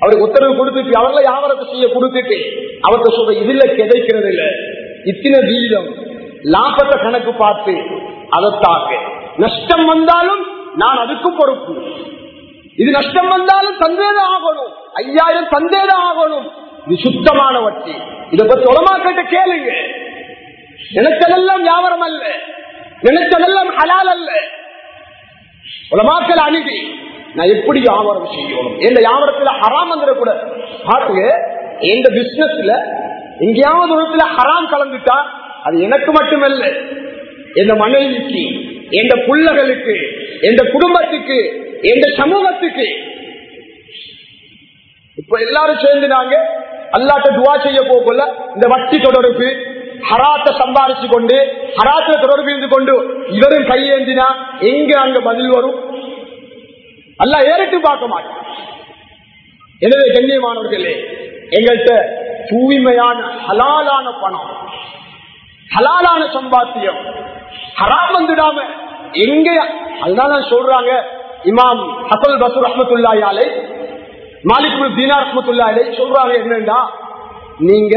அவருக்கு உத்தரவு கொடுத்துட்டு அவங்கள வியாபாரத்தை செய்ய கொடுத்துட்டு அவர்கிட்ட சொல்ற இதுல கிடைக்கிறது இல்ல இத்தனை வீதம் லாபத்தை கணக்கு பார்த்து அதை தாக்க. நஷ்டம் வந்தாலும் நான் அதுக்கு பொறுப்பு. இது நஷ்டம் வந்தாலும் சந்தேகம் ஆகணும். ஐயாயிரம் சந்தேகம் ஆகணும். இது சுத்தமான வட்டி. இதை பத்தி உலமா கேட்ட கேளுங்க. நினைச்சதெல்லாம் வியாபாரம் அல்ல. நினைச்சதெல்லாம் ஹலால் அல்ல. உலமாக்கள் அணுகி நான் எப்படி வியாபாரம் செய்யணும்? எந்த வியாபாரத்துல ஹராம் வந்துடக்கூட பாருங்க எந்த பிசினஸ்ல எங்கேயாவது உலகத்துல இடத்துல ஹராம் கலந்துட்டா அது எனக்கு மட்டுமல்ல. எந்த மனைவிக்கு எந்த பிள்ளைகளுக்கு எந்த குடும்பத்துக்கு எந்த சமூகத்துக்கு இப்ப எல்லாரும் சேர்ந்து நாங்க அல்லாட்ட துவா செய்ய போகல இந்த வட்டி தொடர்பு ஹராத்த சம்பாதிச்சு கொண்டு ஹராத்துல தொடர்பு இருந்து கொண்டு இவரும் கையேந்தினா எங்க அங்க பதில் வரும்? அல்ல ஏறிட்டு பார்க்க மாட்டேன். எனவே கண்ணியமானவர்களே எங்கள்கிட்ட தூய்மையான ஹலாலான பணம் ஹலாலான சம்பாத்தியம் ஹராம் வந்துடாம எங்க அதுதான் சொல்றாங்க இமாம் ஹசல் பசூர் ரஹமத்துல்லாயாலே மாலிகுல் தீனா ரஹமத்துல்லாயாலே சொல்றாங்க என்னன்னா நீங்க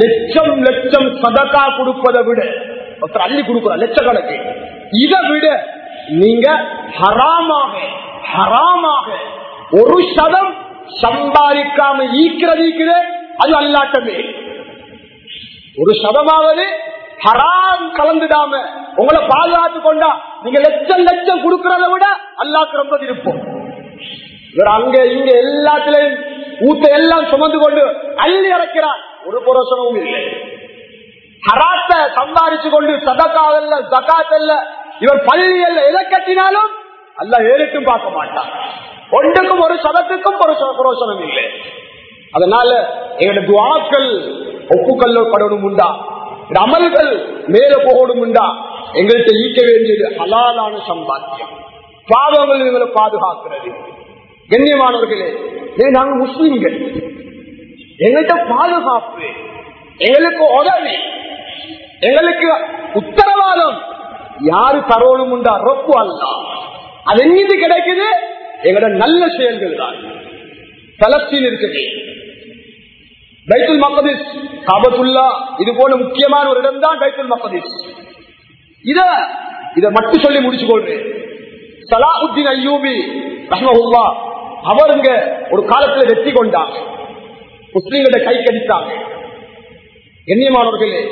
லட்சம் லட்சம் சதக்கா கொடுப்பதை விட ஒருத்தர் அள்ளி கொடுக்குற லட்சக்கணக்கு. இதை விட நீங்க ஹராமாக ஹராமாக ஒரு சதம் சம்பாதிக்காம ஈக்கிறதீக்குது அது அல்லாட்டமே. ஒரு சதமாவது ஹராம் கலந்துடாம உங்களை பாதுகாத்து கொண்டா நீங்க லட்சம் லட்சம் கொடுக்கறத விட அல்லாக்கு ரொம்ப இருப்போம் இவர் அங்க இங்க எல்லாத்திலையும் ஊத்த எல்லாம் சுமந்து கொண்டு அள்ளி இறக்கிறார் ஒரு புரோசனமும் இல்லை. ஹராத்த சம்பாதிச்சு கொண்டு சதக்காவல்ல ஜகாத்தல்ல இவர் பள்ளி அல்ல எதை கட்டினாலும் அல்ல ஏறிட்டும் பார்க்க மாட்டார் ஒன்றுக்கும் ஒரு சதத்துக்கும் ஒரு புரோசனம் இல்லை. அதனால எங்களோட துவாக்கள் ஒப்புக்கொள்ளப்படணும் உண்டா? அமல்கள் மேல போகணும் உண்டா? எங்கள்கிட்ட ஈக்க வேண்டியது ஹலாலான சம்பாத்தியம். பாவங்கள் எங்களை பாதுகாக்கிறது. கண்ணியமானவர்களே நாங்கள் முஸ்லீம்கள். எங்கள்கிட்ட பாதுகாப்பு எங்களுக்கு உதவி. எங்களுக்கு உத்தரவாதம். யாரு தரோலும் உண்டா? ரொப்பு அல்ல. அது எங்கிட்டு கிடைக்குது? எங்களோட நல்ல செயல்கள் தான். பலஸ்தீன் இருக்குது. பைத்துல் மக்கதிஸ் காபத்துல்லா இது போல முக்கியமான ஒரு இடம் தான் பைத்துல் மக்கதிஸ் இத இதை மட்டும் சொல்லி முடிச்சு கொள்றேன் சலாஹுத்தீன் ஐயூபி ரஹ்மஹுல்லா அவருங்க ஒரு காலத்துல வெற்றி கொண்டாங்க முஸ்லீம்கிட்ட கை கடித்தாங்க கண்ணியமானவர்களே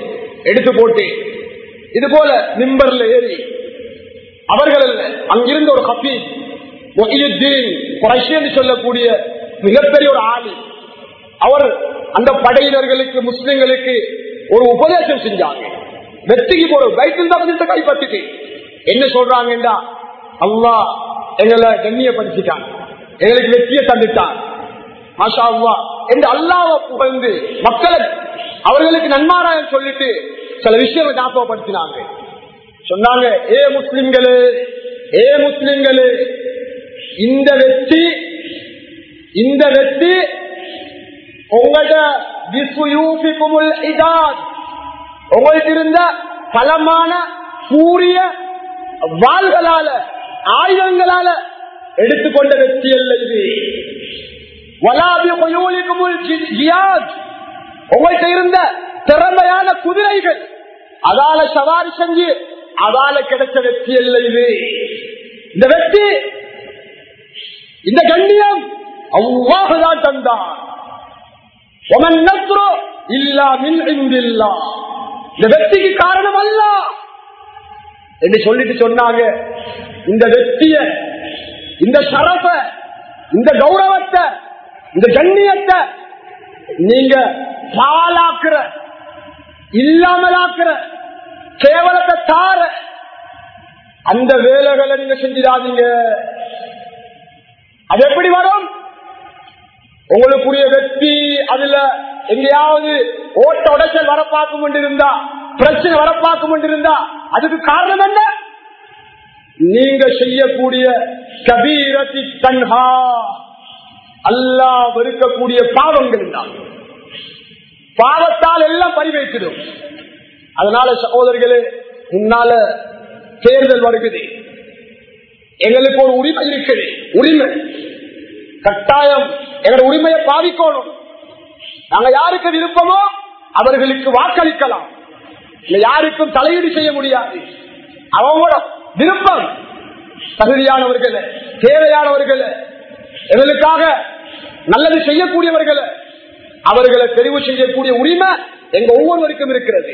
எடுத்து போட்டு இது போல நிம்பர்ல ஏறி அவர்கள் அங்கிருந்த ஒரு ஹபீஸ் என்று சொல்லக்கூடிய மிகப்பெரிய ஒரு ஆளி. அவர் அந்த படையினர்களுக்கு முஸ்லிம்களுக்கு ஒரு உபதேசம் செஞ்சாங்க வெற்றிக்கு போற பைக்கில் தான் கைப்பற்றிட்டு. என்ன சொல்றாங்கடா அல்லா எங்களை கண்ணியப்படுத்திட்டான். எங்களுக்கு வெற்றியை தந்துட்டான் மாஷா என்று அல்லாவை புகழ்ந்து மக்களை அவர்களுக்கு நன்மாராயம் சொல்லிட்டு சில விஷயங்களை ஞாபகப்படுத்தினாங்க. சொன்னாங்க ஏ முஸ்லிம்களே ஏ முஸ்லிம்களே இந்த வெற்றி இந்த வெற்றி உங்களோட உங்களுக்கு இருந்த பலமான சூரிய வாள்களால ஆயுதங்களால எடுத்துக்கொண்ட வெற்றி அல்ல இது. உங்கள்கிட்ட இருந்த திறமையான குதிரைகள். அதால சவாரி செஞ்சு அதால கிடைச்ச வெற்றி அல்ல இது. இந்த வெற்றி இந்த கண்ணியம் அவ்வாறுதான் தந்தான். இல்லா இந்த வெற்றிக்கு காரணம் அல்ல. என்று சொல்லிட்டு சொன்னாங்க. இந்த வெற்றிய இந்த சரப இந்த கௌரவத்தை இந்த கண்ணியத்தை நீங்க பாலாக்குற இல்லாமலாக்குற கேவலத்தை தார அந்த வேலைகளை நீங்க செஞ்சிடாதீங்க. அது எப்படி வரும்? உங்களுக்குரிய வெற்றி அதுல எங்கேயாவது ஓட்ட உடைச்சல் வர பார்க்க கொண்டிருந்தா பிரச்சனை வர பார்க்க கொண்டிருந்தா அதுக்கு காரணம் என்ன? நீங்க செய்யக்கூடிய கபீரத்தி தன்ஹா. அல்லா வெறுக்கக்கூடிய பாவங்கள் தான் பாவத்தால் எல்லாம் பரிவைத்திடும் அதனால சகோதரர்களே முன்னால தேர்தல் வருகிறது எங்களுக்கு ஒரு உரிமை இருக்குது. உரிமை. கட்டாயம் எங்களோட உரிமையை பாதிக்கணும் நாங்க யாருக்கு விருப்பமோ அவர்களுக்கு வாக்களிக்கலாம். யாருக்கும் தலையீடு செய்ய முடியாது. அவங்களோட விருப்பம். தகுதியானவர்கள் தேவையானவர்கள் எங்களுக்காக நல்லது செய்யக்கூடியவர்கள் அவர்களை தெரிவு செய்யக்கூடிய உரிமை எங்க ஒவ்வொருவருக்கும் இருக்கிறது.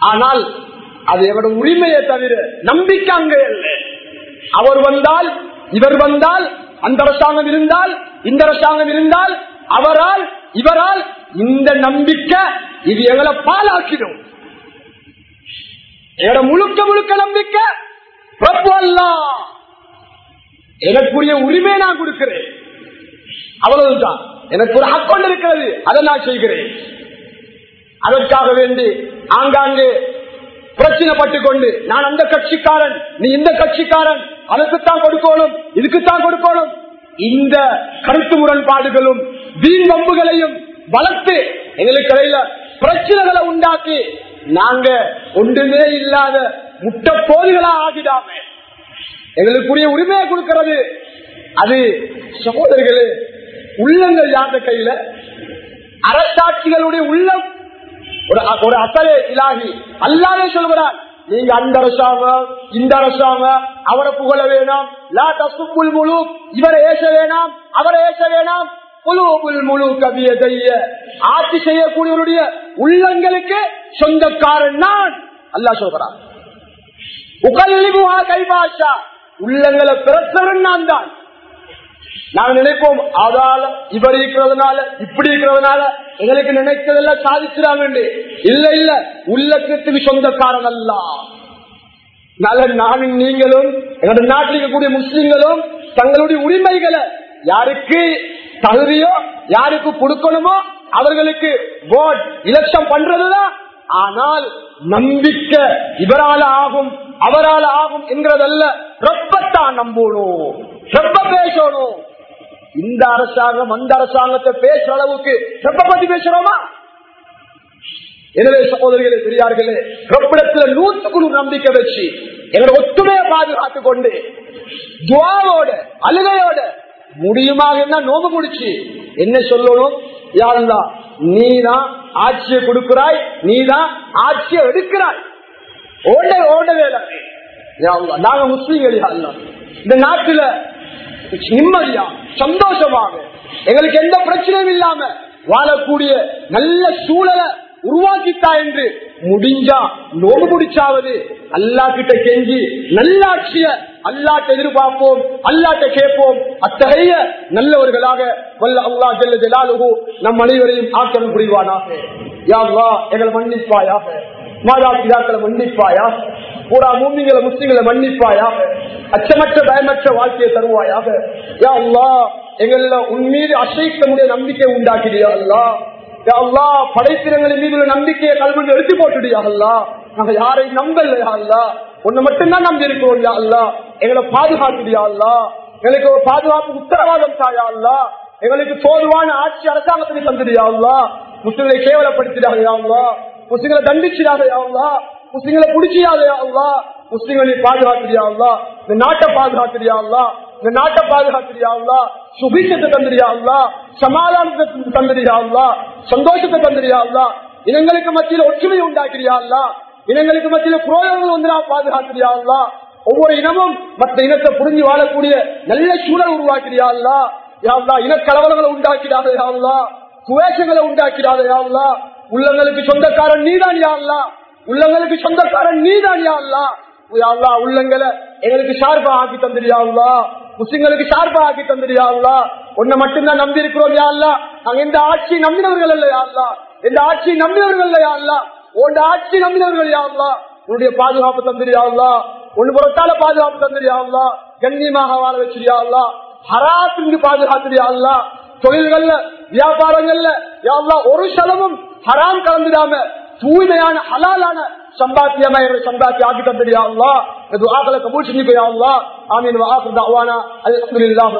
ஆனால் அது எவரோட உரிமையை தவிர நம்பிக்கை அங்க அவர் வந்தால் இவர் வந்தால் அந்த அரசாங்கம் இருந்தால் இந்த அரசாங்கம் இருந்தால் அவரால் இவரால் இந்த நம்பிக்கை இது எங்களை பாலாக்கிடும் முழுக்க முழுக்க நம்பிக்கை எனக்குரிய உரிமை நான் கொடுக்கிறேன். அவ்வளவுதான். எனக்கு ஒரு அக்கௌண்ட் இருக்கிறது. அதை நான் செய்கிறேன். அதற்காக வேண்டி ஆங்காங்கே பிரச்சனைப்பட்டு கொண்டு நான் அந்த கட்சிக்காரன் நீ இந்த கட்சிக்காரன் அதுக்குத்தான் கொடுக்கணும் இதுக்குத்தான் கொடுக்கணும். இந்த கருத்து முரண்பாடுகளும் வீண் வம்புகளையும் வளர்த்து எங்களுக்கு இடையில பிரச்சனைகளை உண்டாக்கி நாங்க ஒன்றுமே இல்லாத முட்ட போதுகளா ஆகிடாம. எங்களுக்குரிய உரிமையை கொடுக்கிறது. அது சகோதரர்களே உள்ளங்கள் யார்ந்த கையில? அரசாட்சிகளுடைய உள்ளம். ஒரு அசலே இலாகி. அல்லாவே சொல்கிறார் நீங்க அந்த அரசாங்கம் இந்த அரசாங்கம் அவரை புகழ வேணாம். லா தசுக்குள் முழு இவரை ஏச வேணாம் அவரை ஏச வேணாம். புலுபுல் முழு கவிய தைய ஆட்சி செய்யக்கூடியவருடைய உள்ளங்களுக்கு சொந்தக்காரன் நான். அல்லா சொல்கிறான். உகல்லிபுகா கைபாஷா. உள்ளங்களை பிறத்தவன் நான் தான். நாங்க நினைப்போம் அதால இவர் இருக்கிறதுனால இப்படி இருக்கிறதுனால எங்களுக்கு நினைக்கிறதெல்லாம் சாதிச்சிடாங்க இல்ல இல்ல உள்ளத்துக்கு சொந்தக்காரன் அல்ல. நல்ல நானும் நீங்களும் எங்களுடைய நாட்டில் இருக்கக்கூடிய முஸ்லிம்களும் தங்களுடைய உரிமைகளை யாருக்கு தகுதியோ யாருக்கு கொடுக்கணுமோ அவர்களுக்கு ஓட் இலட்சம் பண்றதுதான் ஆனால் நம்பிக்கை இவரால ஆகும் அவரால் ஆகும் என்கிறதல்ல. ரொம்பத்தான் நம்பணும் ரொம்ப பேசணும். இந்த அரசாங்கம் அந்த அரசாங்கத்தை பேசுற அளவுக்கு ரொம்ப பத்தி பேசுறோமா? எனவே சகோதரிகளே பெரியார்களே ரொப்பிடத்துல நூற்றுக்கு நூறு நம்பிக்கை வச்சு எங்களோட ஒத்துமையை பாதுகாத்துக் கொண்டு துவாவோட அழுகையோட முடியுமாக என்ன? நோம்பு முடிச்சு. என்ன சொல்லணும்? யாருந்தா? நீதான் ஆட்சியை கொடுக்கிறாய் நீதான் ஆட்சியை எடுக்கிறாய். ஓட ஓட வேலை நாங்க முஸ்லீம்கள் இந்த நாட்டுல நிம்மதியா சந்தோஷமாக எங்களுக்கு எந்த பிரச்சனையும் இல்லாம வாழக்கூடிய நல்ல சூழலை உருவாக்கிட்டா என்று முடிஞ்சா நோம்பு முடிச்சாவது அல்லா கிட்ட கெஞ்சி நல்லாட்சிய அல்லாட்ட எதிர்பார்ப்போம் அல்லாட்ட கேட்போம். அத்தகைய நல்லவர்களாக வல்ல அல்லா ஜெல்ல ஜலாலுகு நம் அனைவரையும் ஆக்கிரம் புரிவானாக. யாவா எங்களை மன்னிப்பாயாக. மாதா பிதாக்களை மன்னிப்பாயா பூரா மூமிங்களை முஸ்லிம்களை மன்னிப்பாயா அச்சமற்ற பயமற்ற வாழ்க்கையை தருவாயாக. யா அல்லா எங்கள உன் மீது அசைக்க முடிய நம்பிக்கை உண்டாக்கிறியா அல்லா அல்லா படைத்தினங்களின் மீது உள்ள நம்பிக்கையை கல்வி எடுத்து போட்டுடியா அல்லா நாங்க யாரையும் நம்பலையா அல்லா ஒன்னு மட்டும்தான் நம்பி இருக்கிறோம் யா அல்லா எங்களை பாதுகாத்துடியா அல்லா எங்களுக்கு ஒரு பாதுகாப்பு உத்தரவாதம் தாயா அல்லா எங்களுக்கு போதுவான ஆட்சி அரசாங்கத்தை தந்துடியா அல்லா முஸ்லிம்களை கேவலப்படுத்திடாதயா அல்லா முஸ்லிம்களை தண்டிச்சிடாதயா முஸ்லிம்களை புடிச்சியாதையா முஸ்லிம்களை பாதுகாத்துறியா இந்த நாட்டை பாதுகாத்துறியா இந்த நாட்டை பாதுகாத்துறியா சுபீஷத்தை தந்துறியா சமாதானத்தை தந்துறியா சந்தோஷத்தை தந்துறியா இனங்களுக்கு மத்தியில் ஒற்றுமை உண்டாக்குறியா இனங்களுக்கு மத்தியில் புரோகங்கள் வந்து நான் பாதுகாத்துறியா ஒவ்வொரு இனமும் மற்ற இனத்தை புரிஞ்சு வாழக்கூடிய நல்ல சூழல் உருவாக்கிறியா யாவ்லா இனக்கலவரங்களை உண்டாக்கிறாதையா சுவேஷங்களை உண்டாக்கிறாதையா உள்ளங்களுக்கு சொந்தக்காரன் நீதான் யாழ்லா உள்ளங்களுக்கு சொந்தக்காரன் நீதான் யாழ்லா யாருலா உள்ளங்களை எங்களுக்கு ஷார்பா ஆக்கி தந்திரியாவ்லா முஸ்லிம்களுக்கு ஷார்பா ஆக்கி தந்துடியா உன்னை மட்டும்தான் நம்பி இருக்கிறோம் யாருலா நாங்க எந்த ஆட்சியை நம்பினவர்கள் இல்ல யாருலா எந்த ஆட்சியை நம்பினவர்கள் இல்ல உன் ஆட்சி நம்பினவர்கள் யாருலா உன்னுடைய பாதுகாப்பு தந்துடியா அல்லா ஒன்னு புறத்தால பாதுகாப்பு தந்துடியா கண்ணியமாக வாழ வச்சிருயாவுலா அல்லா ஹராத்திலிருந்து தொழில்கள்ல வியாபாரங்கள்ல யாருலா ஒரு செலவும் ஹராம் கலந்துடாம தூய்மையான ஹலாலான சம்பாத்தியமா சம்பாத்தி ஆக்கி தந்துடியா அல்லா இது கபூல் செஞ்சுக்கோ அல்லா ஆமீன். வா ஆஃபிர் அல்ஹம்துலில்லாஹ்